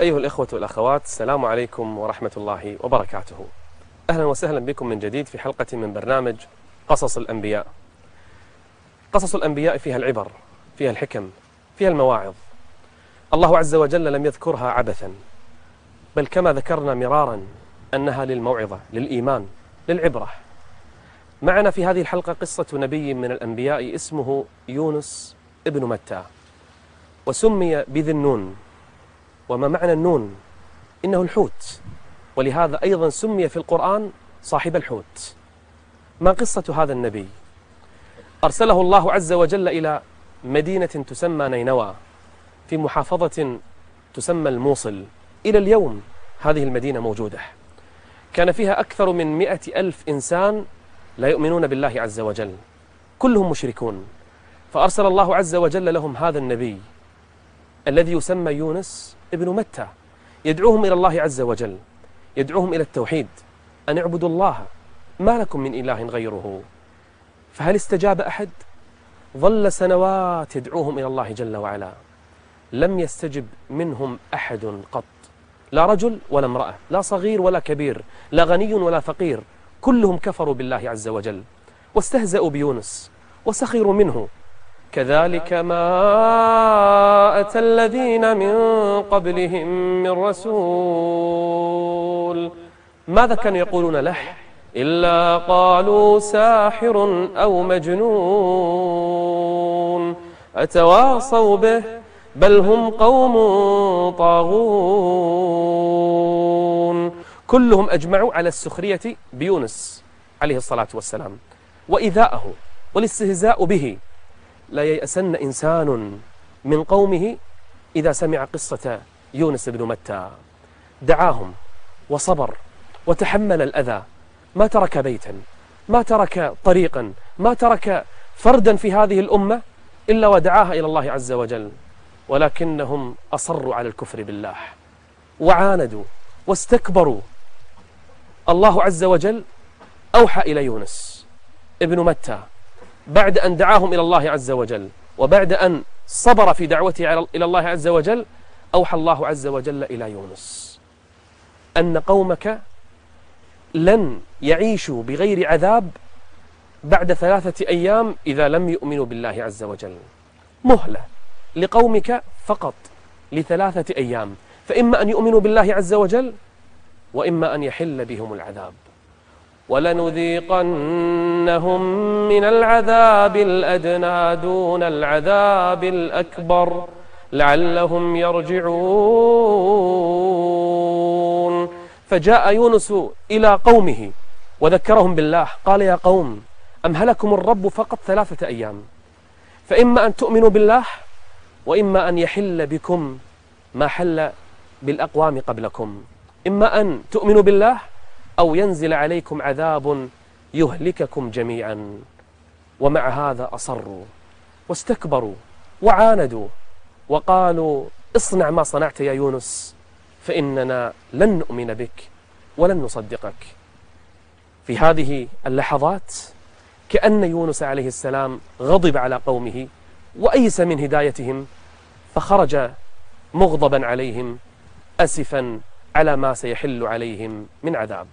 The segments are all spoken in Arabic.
أيها الإخوة والأخوات السلام عليكم ورحمة الله وبركاته. أهلا وسهلا بكم من جديد في حلقة من برنامج قصص الأنبياء. قصص الأنبياء فيها العبر فيها الحكم فيها المواعظ. الله عز وجل لم يذكرها عبثا بل كما ذكرنا مرارا أنها للموعظة للإيمان للعبرة. معنا في هذه الحلقة قصة نبي من الأنبياء اسمه يونس ابن متى وسمي بذي النون. وما معنى النون؟ إنه الحوت. ولهذا أيضا سمي في القرآن صاحب الحوت. ما قصة هذا النبي؟ أرسله الله عز وجل إلى مدينة تسمى نينوى في محافظة تسمى الموصل. إلى اليوم هذه المدينة موجودة. كان فيها أكثر من مئة ألف إنسان لا يؤمنون بالله عز وجل. كلهم مشركون. فأرسل الله عز وجل لهم هذا النبي. الذي يسمى يونس ابن متى. يدعوهم إلى الله عز وجل. يدعوهم إلى التوحيد. أن اعبدوا الله. ما لكم من إله غيره. فهل استجاب أحد؟ ظل سنوات يدعوهم إلى الله جل وعلا. لم يستجب منهم أحد قط. لا رجل ولا امرأة. لا صغير ولا كبير. لا غني ولا فقير. كلهم كفروا بالله عز وجل. واستهزأوا بيونس. وسخروا منه. كذلك ما أتى الذين من قبلهم من رسول. ماذا كانوا يقولون له؟ إلا قالوا ساحر أو مجنون. أتواصوا به؟ بل هم قوم طاغون. كلهم أجمعوا على السخرية بيونس عليه الصلاة والسلام. وإذاءه والاستهزاء به. لا ييأسن إنسان من قومه إذا سمع قصة يونس بن متى. دعاهم وصبر وتحمل الأذى. ما ترك بيتا ما ترك طريقا ما ترك فردا في هذه الأمة إلا ودعاها إلى الله عز وجل. ولكنهم أصروا على الكفر بالله وعاندوا واستكبروا. الله عز وجل أوحى إلى يونس ابن متى. بعد أن دعاهم إلى الله عز وجل وبعد أن صبر في دعوته إلى الله عز وجل أوحى الله عز وجل إلى يونس. أن قومك لن يعيشوا بغير عذاب بعد ثلاثة أيام إذا لم يؤمنوا بالله عز وجل. مهلة لقومك فقط لثلاثة أيام فإما أن يؤمنوا بالله عز وجل وإما أن يحل بهم العذاب. ولنذيقنهم من العذاب الأدنى دون العذاب الأكبر لعلهم يرجعون. فجاء يونس إلى قومه وذكرهم بالله قال يا قوم أمهلكم الرب فقط ثلاثة أيام؟ فإما أن تؤمنوا بالله وإما أن يحل بكم ما حل بالأقوام قبلكم. إما أن تؤمنوا بالله أو ينزل عليكم عذاب يهلككم جميعا. ومع هذا أصروا واستكبروا وعاندوا وقالوا اصنع ما صنعت يا يونس فإننا لن نؤمن بك ولن نصدقك. في هذه اللحظات كأن يونس عليه السلام غضب على قومه وأيس من هدايتهم فخرج مغضبا عليهم أسفا على ما سيحل عليهم من عذاب.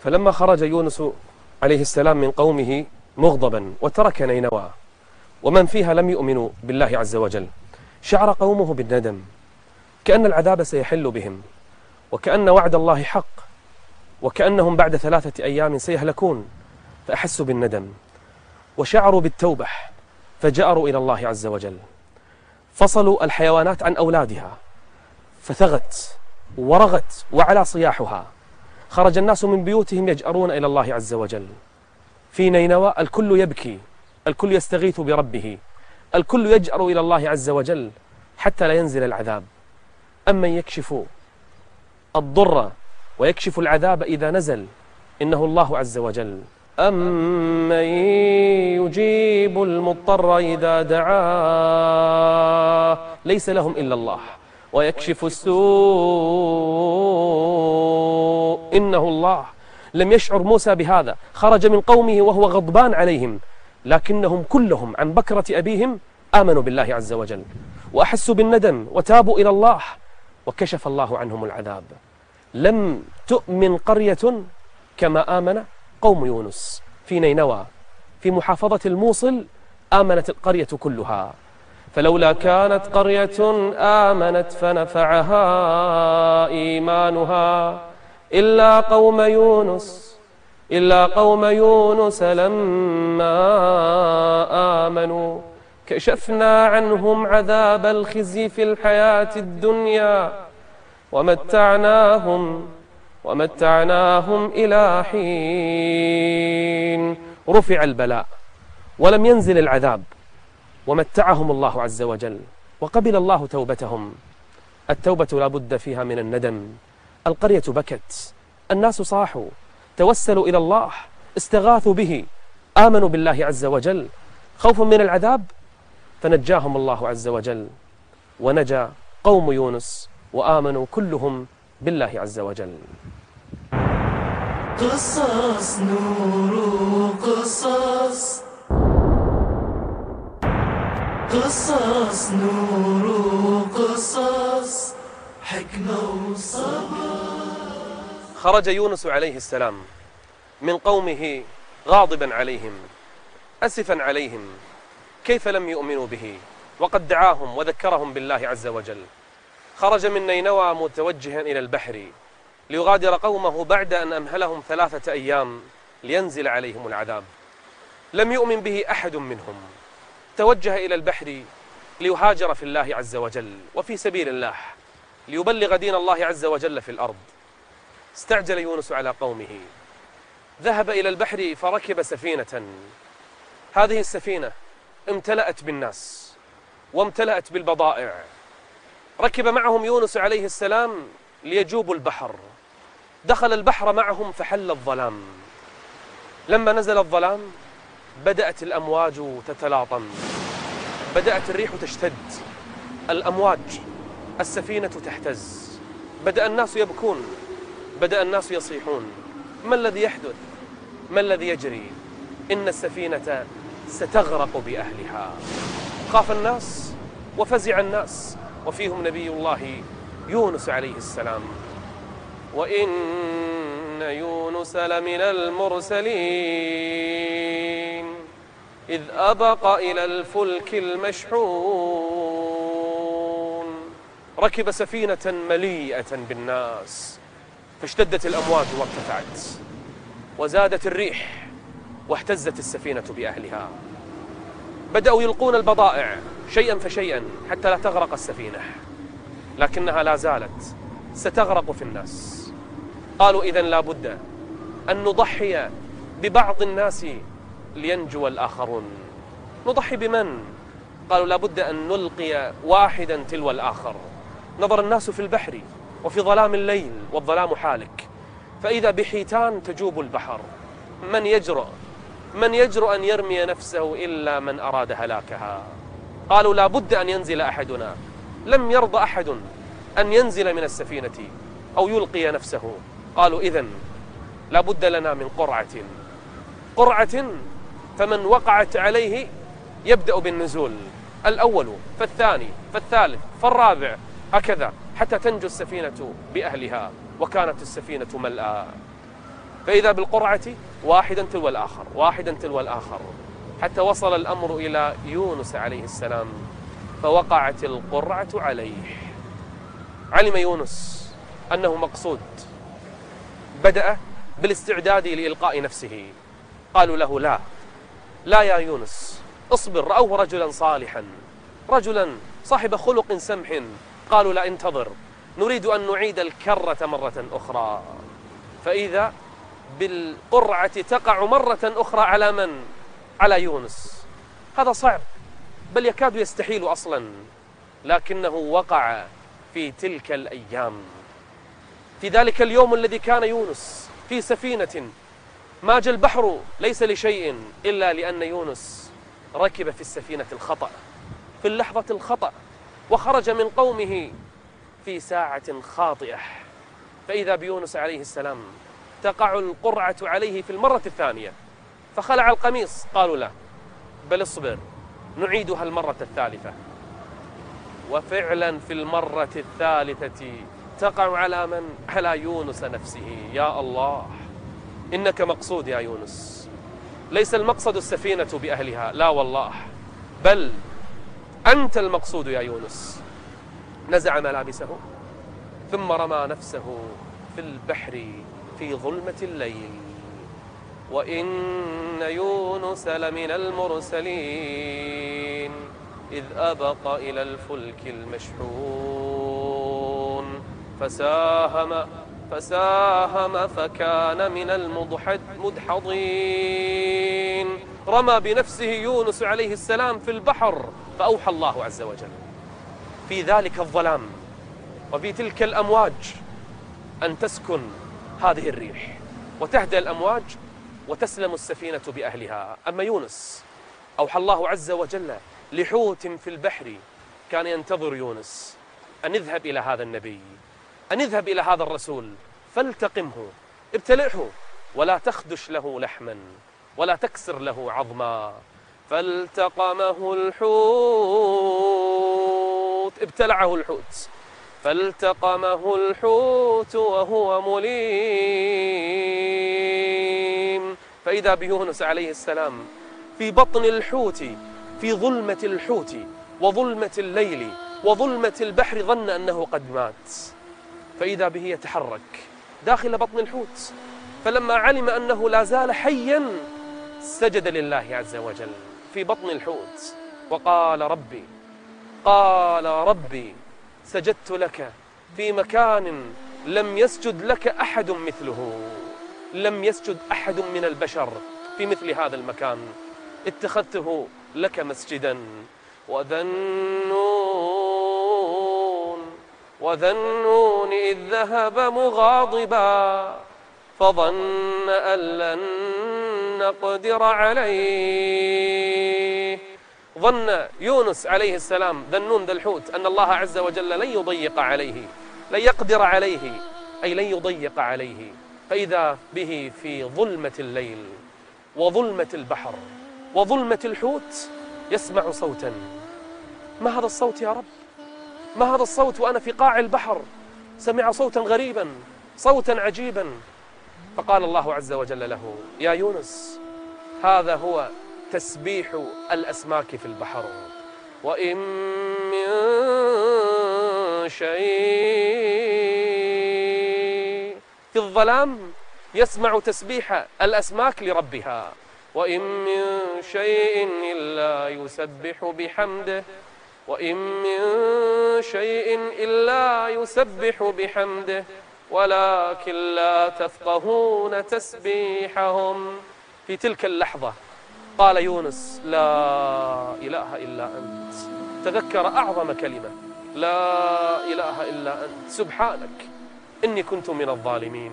فلما خرج يونس عليه السلام من قومه مغضبا وترك نينوى ومن فيها لم يؤمنوا بالله عز وجل شعر قومه بالندم كأن العذاب سيحل بهم وكأن وعد الله حق وكأنهم بعد ثلاثة أيام سيهلكون فأحسوا بالندم. وشعروا بالتوبة فجأروا إلى الله عز وجل. فصلوا الحيوانات عن أولادها فثغت ورغت وعلى صياحها. خرج الناس من بيوتهم يجأرون إلى الله عز وجل. في نينوى الكل يبكي الكل يستغيث بربه الكل يجأر إلى الله عز وجل حتى لا ينزل العذاب. أمن يكشف الضر ويكشف العذاب إذا نزل إنه الله عز وجل. أمن يجيب المضطر إذا دعاه؟ ليس لهم إلا الله. ويكشف السوء. إنه الله. لم يشعر موسى بهذا. خرج من قومه وهو غضبان عليهم. لكنهم كلهم عن بكرة أبيهم آمنوا بالله عز وجل. وأحسوا بالندم وتابوا إلى الله. وكشف الله عنهم العذاب. لم تؤمن قرية كما آمن قوم يونس في نينوى في محافظة الموصل آمنت القرية كلها. فلولا كانت قرية آمنت فنفعها إيمانها. إلا قوم يونس إلا قوم يونس لما آمنوا. كشفنا عنهم عذاب الخزي في الحياة الدنيا ومتعناهم ومتعناهم إلى حين. رفع البلاء ولم ينزل العذاب ومتعهم الله عز وجل وقبل الله توبتهم. التوبة لا بد فيها من الندم. القرية بكت الناس صاحوا توسلوا إلى الله استغاثوا به آمنوا بالله عز وجل. خوفا من العذاب؟ فنجاهم الله عز وجل. ونجا قوم يونس وآمنوا كلهم بالله عز وجل. قصص نور قصص قصص نور قصص حكمة وصبر. خرج يونس عليه السلام من قومه غاضبا عليهم أسفا عليهم كيف لم يؤمنوا به؟ وقد دعاهم وذكرهم بالله عز وجل. خرج من نينوى متوجها إلى البحر ليغادر قومه بعد أن أمهلهم ثلاثة أيام لينزل عليهم العذاب. لم يؤمن به أحد منهم. توجه إلى البحر ليهاجر في الله عز وجل وفي سبيل الله ليبلغ دين الله عز وجل في الأرض. استعجل يونس على قومه. ذهب إلى البحر فركب سفينة. هذه السفينة امتلأت بالناس وامتلأت بالبضائع. ركب معهم يونس عليه السلام ليجوبوا البحر. دخل البحر معهم فحل الظلام. لما نزل الظلام بدأت الأمواج تتلاطم. بدأت الريح تشتد. الأمواج السفينة تهتز بدأ الناس يبكون. بدأ الناس يصيحون. ما الذي يحدث؟ ما الذي يجري؟ إن السفينة ستغرق بأهلها. خاف الناس وفزع الناس. وفيهم نبي الله يونس عليه السلام. وإن يونس لمن المرسلين. إذ أبق إلى الفلك المشحون. ركب سفينة مليئة بالناس. فاشتدت الأمواج وارتفعت. وزادت الريح واهتزت السفينة بأهلها. بدأوا يلقون البضائع شيئا فشيئا حتى لا تغرق السفينة. لكنها لا زالت ستغرق في الناس. قالوا إذا لا بد أن نضحي ببعض الناس لينجو الآخرون. نضحي بمن؟ قالوا لا بد أن نلقي واحدا تلو الآخر. نظر الناس في البحر وفي ظلام الليل والظلام حالك. فإذا بحيتان تجوب البحر. من يجرؤ؟ من يجرؤ أن يرمي نفسه إلا من أراد هلاكها. قالوا لا بد أن ينزل أحدنا. لم يرضى أحد أن ينزل من السفينة أو يلقي نفسه. قالوا إذن لا بد لنا من قرعة. قرعة فمن وقعت عليه يبدأ بالنزول. الأول فالثاني فالثالث فالرابع هكذا حتى تنجو السفينة بأهلها وكانت السفينة ملأى. فإذا بالقرعة واحدا تلو الآخر واحدا تلو الآخر. حتى وصل الأمر إلى يونس عليه السلام فوقعت القرعة عليه. علم يونس أنه مقصود. بدأ بالاستعداد لإلقاء نفسه. قالوا له لا لا يا يونس اصبر رأوه رجلا صالحا رجلا صاحب خلق سمح. قالوا لا انتظر نريد أن نعيد الكرة مرة أخرى. فإذا بالقرعة تقع مرة أخرى على من؟ على يونس. هذا صعب بل يكاد يستحيل أصلا. لكنه وقع في تلك الأيام. في ذلك اليوم الذي كان يونس في سفينة ماج البحر ليس لشيء إلا لأن يونس ركب في السفينة الخطأ في اللحظة الخطأ وخرج من قومه في ساعة خاطئة. فإذا بيونس عليه السلام تقع القرعة عليه في المرة الثانية. فخلع القميص. قالوا لا بل اصبر نعيدها المرة الثالثة. وفعلا في المرة الثالثة تقع على من؟ على يونس نفسه. يا الله إنك مقصود يا يونس. ليس المقصد السفينة بأهلها. لا والله بل أنت المقصود يا يونس. نزع ملابسه ثم رمى نفسه في البحر. في ظلمة الليل. وإن يونس لمن المرسلين إذ أبق إلى الفلك المشحون. فساهم فساهم فكان من المدحضين رمى بنفسه يونس عليه السلام في البحر فأوحى الله عز وجل. في ذلك الظلام وفي تلك الأمواج أن تسكن هذه الريح وتهدى الأمواج وتسلم السفينة بأهلها. أما يونس أوحى الله عز وجل لحوت في البحر كان ينتظر يونس. أن اذهب إلى هذا النبي أن اذهب إلى هذا الرسول فالتقمه ابتلعه ولا تخدش له لحما ولا تكسر له عظما. فالتقمه الحوت ابتلعه الحوت. فالتقمه الحوت وهو مليم. فإذا بيونس عليه السلام في بطن الحوت في ظلمة الحوت وظلمة الليل وظلمة البحر ظن أنه قد مات. فإذا به يتحرك داخل بطن الحوت فلما علم أنه لا زال حيا سجد لله عز وجل في بطن الحوت. وقال ربي قال ربي سجدت لك في مكان لم يسجد لك أحد مثله. لم يسجد أحد من البشر في مثل هذا المكان. اتخذته لك مسجدا. وذنون وذنون إذ ذهب مغاضبا. فظن أن لن نقدر عليه. ظن يونس عليه السلام ذنون ذا الحوت أن الله عز وجل لن يضيق عليه لن يقدر عليه أي لن يضيق عليه فإذا به في ظلمة الليل وظلمة البحر وظلمة الحوت يسمع صوتا. ما هذا الصوت يا رب؟ ما هذا الصوت وأنا في قاع البحر سمع صوتا غريبا صوتا عجيبا؟ فقال الله عز وجل له يا يونس هذا هو تسبيح الأسماك في البحر. وإن من شيء في الظلام يسمع تسبيح الأسماك لربها. وإن من شيء إلا يسبح بحمده. وإن من شيء إلا يسبح بحمده. ولكن لا تفقهون تسبيحهم. في تلك اللحظة قال يونس لا إله إلا أنت. تذكر أعظم كلمة لا إله إلا أنت. سبحانك إني كنت من الظالمين.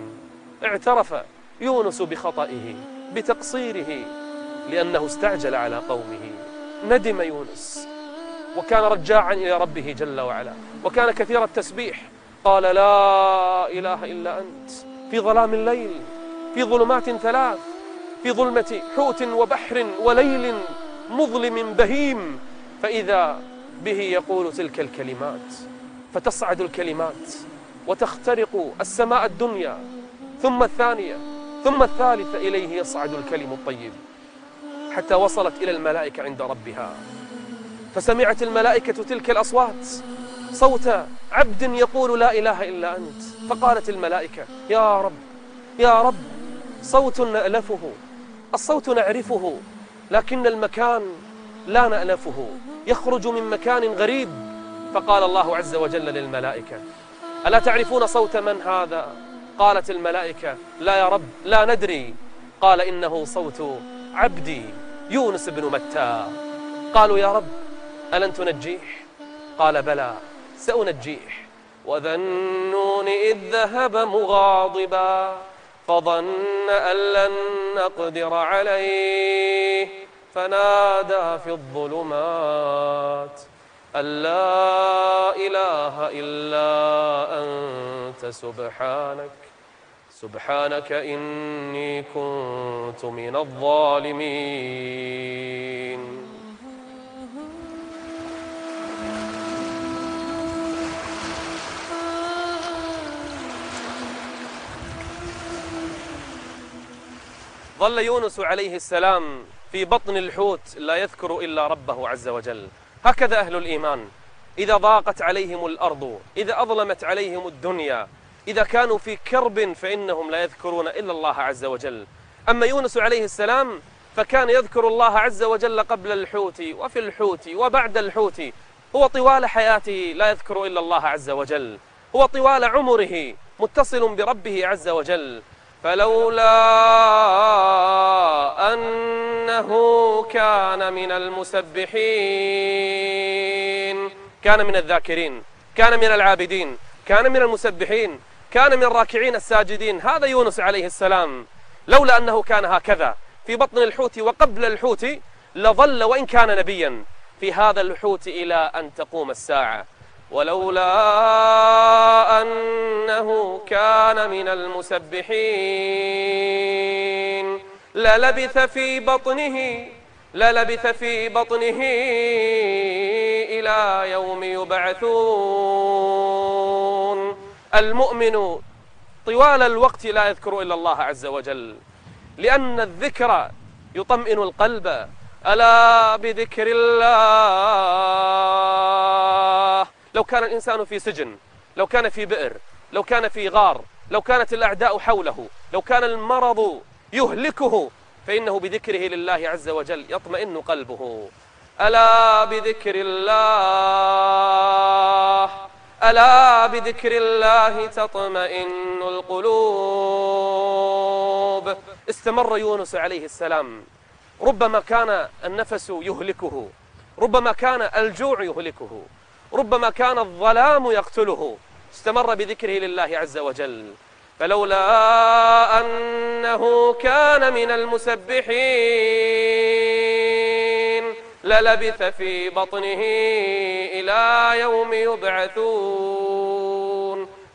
اعترف يونس بخطئه بتقصيره لأنه استعجل على قومه. ندم يونس وكان رجاعا إلى ربه جل وعلا. وكان كثير التسبيح. قال لا إله إلا أنت. في ظلام الليل في ظلمات ثلاث. في ظلمة حوت وبحر وليل مظلم بهيم فإذا به يقول تلك الكلمات فتصعد الكلمات وتخترق السماء الدنيا ثم الثانية ثم الثالثة إليه يصعد الكلم الطيب. حتى وصلت إلى الملائكة عند ربها. فسمعت الملائكة تلك الأصوات صوت عبد يقول لا إله إلا أنت. فقالت الملائكة يا رب يا رب صوت نألفه الصوت نعرفه لكن المكان لا نألفه. يخرج من مكان غريب فقال الله عز وجل للملائكة ألا تعرفون صوت من هذا؟ قالت الملائكة لا يا رب لا ندري. قال إنه صوت عبدي يونس بن متى. قالوا يا رب ألن تنجيه؟ قال بلى سأنجيه. وذنون إذ ذهب مغاضبا. فظن أن لن نقدر عليه. فنادى في الظلمات أن لا إله إلا أنت سبحانك سبحانك إني كنت من الظالمين. ظل يونس عليه السلام في بطن الحوت لا يذكر إلا ربه عز وجل. هكذا أهل الإيمان. إذا ضاقت عليهم الأرض إذا أظلمت عليهم الدنيا إذا كانوا في كرب فإنهم لا يذكرون إلا الله عز وجل. أما يونس عليه السلام فكان يذكر الله عز وجل قبل الحوت وفي الحوت وبعد الحوت. هو طوال حياته لا يذكر إلا الله عز وجل. هو طوال عمره متصل بربه عز وجل. فلولا أنه كان من المسبحين. كان من الذاكرين. كان من العابدين. كان من المسبحين. كان من الراكعين الساجدين. هذا يونس عليه السلام. لولا أنه كان هكذا في بطن الحوت وقبل الحوت لظل وإن كان نبيا. في هذا الحوت إلى أن تقوم الساعة. ولولا أنه كان من المسبحين. للبث في بطنه للبث في بطنه إلى يوم يبعثون. المؤمن طوال الوقت لا يذكر إلا الله عز وجل لأن الذكر يطمئن القلب. ألا بذكر الله؟ لو كان الإنسان في سجن لو كان في بئر لو كان في غار لو كانت الأعداء حوله لو كان المرض يهلكه فإنه بذكره لله عز وجل يطمئن قلبه. ألا بذكر الله ألا بذكر الله تطمئن القلوب. استمر يونس عليه السلام. ربما كان النفس يهلكه ربما كان الجوع يهلكه. ربما كان الظلام يقتله. استمر بذكره لله عز وجل. فلولا أنه كان من المسبحين للبث في بطنه إلى يوم يبعثون.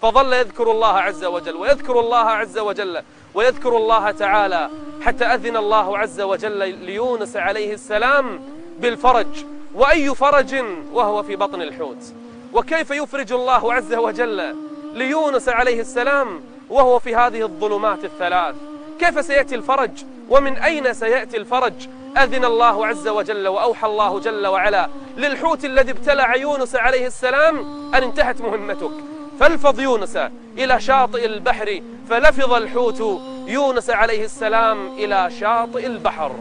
فظل يذكر الله عز وجل ويذكر الله عز وجل ويذكر الله تعالى حتى أذن الله عز وجل ليونس عليه السلام بالفرج. وأي فرج وهو في بطن الحوت؟ وكيف يفرج الله عز وجل ليونس عليه السلام وهو في هذه الظلمات الثلاث؟ كيف سيأتي الفرج؟ ومن أين سيأتي الفرج؟ أذن الله عز وجل وأوحى الله جل وعلا للحوت الذي ابتلع يونس عليه السلام أن انتهت مهمتك. فالفظ يونس إلى شاطئ البحر فلفظ الحوت يونس عليه السلام إلى شاطئ البحر.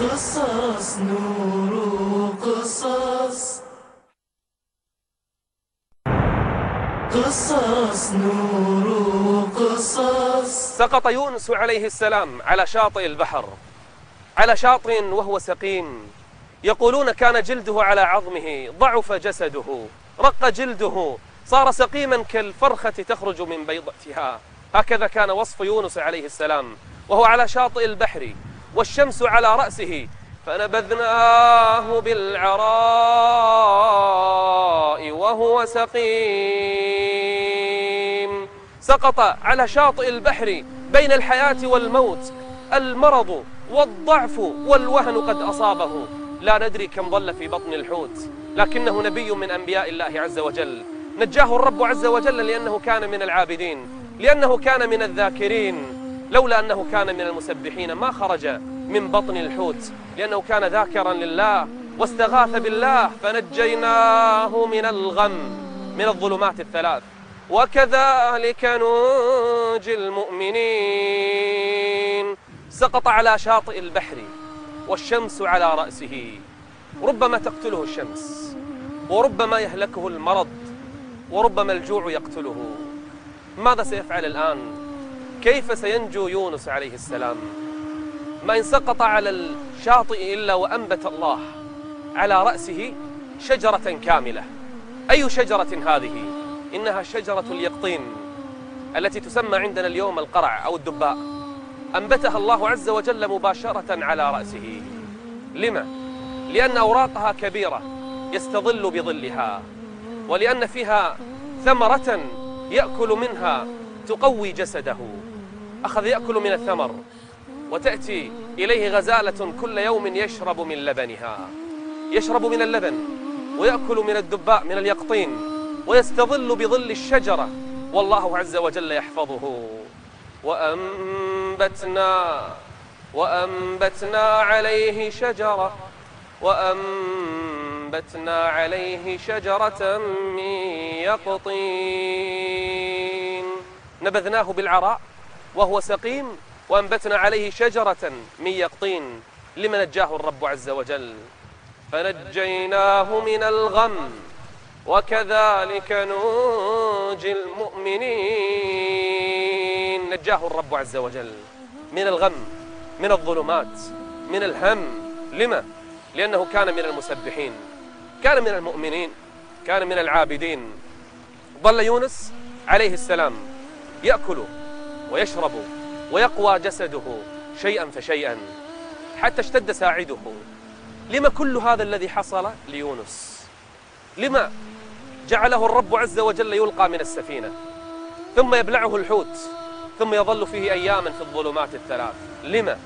قصص نور قصص قصص نور قصص سقط يونس عليه السلام على شاطئ البحر. على شاطئ وهو سقيم. يقولون كان جلده على عظمه ضعف جسده. رق جلده. صار سقيما كالفرخة تخرج من بيضتها. هكذا كان وصف يونس عليه السلام. وهو على شاطئ البحر. والشمس على رأسه فنبذناه بالعراء وهو سقيم. سقط على شاطئ البحر بين الحياة والموت المرض والضعف والوهن قد أصابه. لا ندري كم ظل في بطن الحوت لكنه نبي من أنبياء الله عز وجل. نجاه الرب عز وجل لأنه كان من العابدين لأنه كان من الذاكرين. لولا أنه كان من المسبحين ما خرج من بطن الحوت لأنه كان ذاكرا لله واستغاث بالله فنجيناه من الغم من الظلمات الثلاث. وكذلك ننجي المؤمنين. سقط على شاطئ البحر والشمس على رأسه. ربما تقتله الشمس وربما يهلكه المرض وربما الجوع يقتله. ماذا سيفعل الآن؟ كيف سينجو يونس عليه السلام؟ ما إن سقط على الشاطئ إلا وأنبت الله على رأسه شجرة كاملة. أي شجرة هذه؟ إنها شجرة اليقطين التي تسمى عندنا اليوم القرع أو الدباء. أنبتها الله عز وجل مباشرة على رأسه. لما؟ لأن أوراقها كبيرة يستظل بظلها ولأن فيها ثمرة يأكل منها تقوي جسده. أخذ يأكل من الثمر وتأتي إليه غزالة كل يوم يشرب من لبنها. يشرب من اللبن ويأكل من الدباء من اليقطين ويستظل بظل الشجرة. والله عز وجل يحفظه. وأنبتنا وأنبتنا عليه شجرة. وأنبتنا عليه شجرة من يقطين. نبذناه بالعراء. وهو سقيم وأنبتنا عليه شجرة من يقطين لما نجاه الرب عز وجل. فنجيناه من الغم وكذلك ننجي المؤمنين. نجاه الرب عز وجل من الغم من الظلمات من الهم. لما؟ لأنه كان من المسبحين كان من المؤمنين كان من العابدين. ظل يونس عليه السلام يأكل ويشرب ويقوى جسده شيئا فشيئا حتى اشتد ساعده. لما كل هذا الذي حصل ليونس؟ لما جعله الرب عز وجل يلقى من السفينة؟ ثم يبلعه الحوت ثم يظل فيه أياما في الظلمات الثلاث. لما؟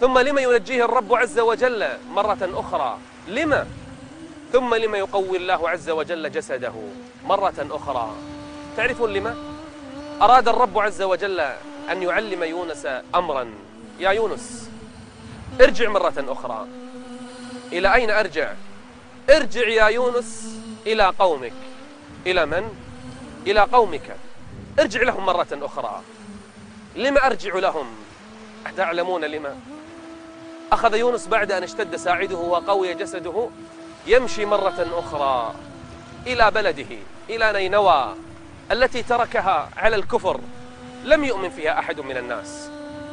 ثم لما ينجيه الرب عز وجل مرة أخرى؟ لما؟ ثم لما يقوي الله عز وجل جسده مرة أخرى؟ تعرفون لما؟ أراد الرب عز وجل أن يعلم يونس أمرا. يا يونس ارجع مرة أخرى. إلى أين أرجع؟ ارجع يا يونس إلى قومك. إلى من؟ إلى قومك. ارجع لهم مرة أخرى. لما أرجع لهم؟ أتعلمون لما أخذ يونس بعد أن اشتد ساعده وقوي جسده يمشي مرة أخرى إلى بلده إلى نينوى. التي تركها على الكفر لم يؤمن فيها أحد من الناس.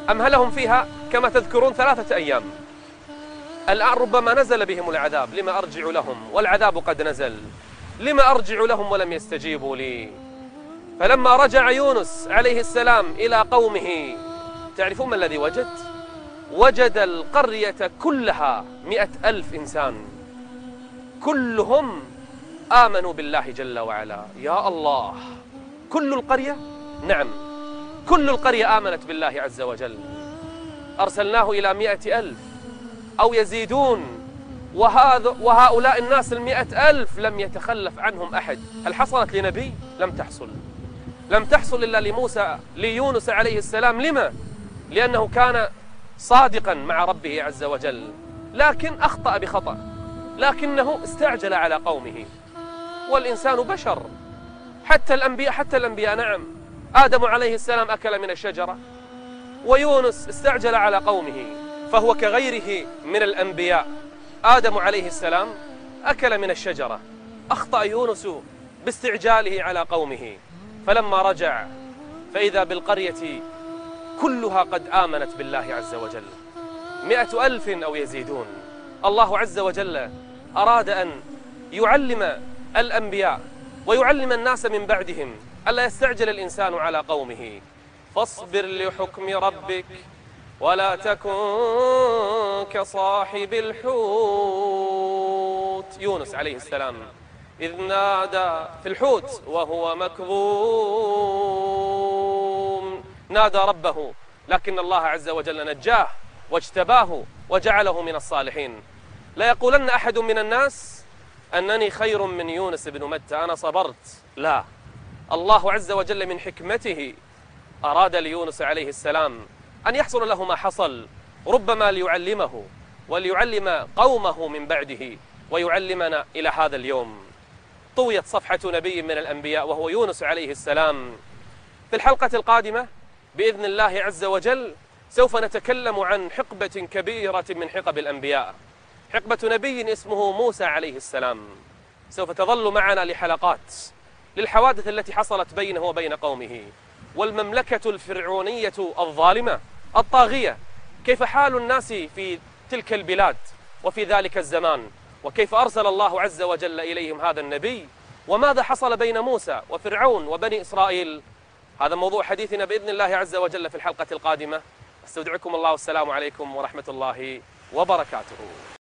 أمهلهم فيها كما تذكرون ثلاثة أيام؟ الآن ربما نزل بهم العذاب لما أرجع لهم؟ والعذاب قد نزل. لما أرجع لهم ولم يستجيبوا لي؟ فلما رجع يونس عليه السلام إلى قومه تعرفون ما الذي وجد؟ وجد القرية كلها مئة ألف إنسان. كلهم آمنوا بالله جل وعلا. يا الله! كل القرية؟ نعم. كل القرية آمنت بالله عز وجل. أرسلناه إلى مئة ألف. أو يزيدون. وهذا وهؤلاء الناس المئة ألف لم يتخلف عنهم أحد. هل حصلت لنبي؟ لم تحصل. لم تحصل إلا لموسى ليونس عليه السلام. لما؟ لأنه كان صادقا مع ربه عز وجل. لكن أخطأ بخطأ. لكنه استعجل على قومه. والإنسان بشر. حتى الأنبياء حتى الأنبياء نعم. آدم عليه السلام أكل من الشجرة ويونس استعجل على قومه فهو كغيره من الأنبياء. آدم عليه السلام أكل من الشجرة أخطأ يونس باستعجاله على قومه. فلما رجع فإذا بالقرية كلها قد آمنت بالله عز وجل. مئة ألف أو يزيدون. الله عز وجل أراد أن يعلم الأنبياء ويعلم الناس من بعدهم. ألا يستعجل الإنسان على قومه؟ فاصبر لحكم ربك ولا تكن كصاحب الحوت. يونس عليه السلام إذ نادى في الحوت وهو مكظوم. نادى ربه لكن الله عز وجل نجاه واجتباه وجعله من الصالحين. لا يقولن أحد من الناس أنني خير من يونس بن متى. أنا صبرت. لا. الله عز وجل من حكمته أراد ليونس عليه السلام أن يحصل له ما حصل ربما ليعلمه وليعلم قومه من بعده ويعلمنا إلى هذا اليوم. طويت صفحة نبي من الأنبياء وهو يونس عليه السلام. في الحلقة القادمة بإذن الله عز وجل سوف نتكلم عن حقبة كبيرة من حقب الأنبياء. حقبة نبي اسمه موسى عليه السلام. سوف تظل معنا لحلقات للحوادث التي حصلت بينه وبين قومه. والمملكة الفرعونية الظالمة الطاغية. كيف حال الناس في تلك البلاد وفي ذلك الزمان؟ وكيف أرسل الله عز وجل إليهم هذا النبي؟ وماذا حصل بين موسى وفرعون وبني إسرائيل؟ هذا موضوع حديثنا بإذن الله عز وجل في الحلقة القادمة. أستودعكم الله والسلام عليكم ورحمة الله وبركاته.